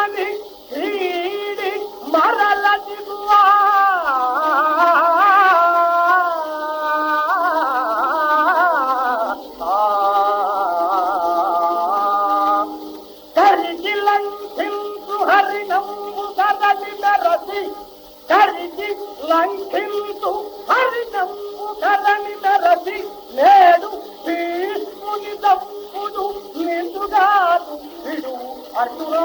మనింపు మని మరల దిగువా. కరిగి లంఘించు హరినంబు కదలి నరసి కరిగి లంఘించు హరినంబు కదని నరసి నేడు భీష్ముని దంపుడు అర్జునా.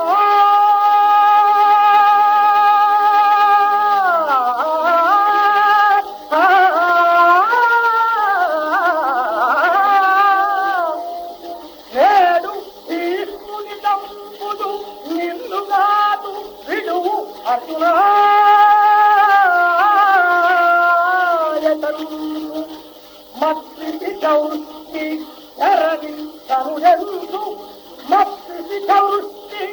విడువు అర్జునాయతను మత్స్య చౌర్కి ధరణి కరుడెందు మత్స్య చౌర్కి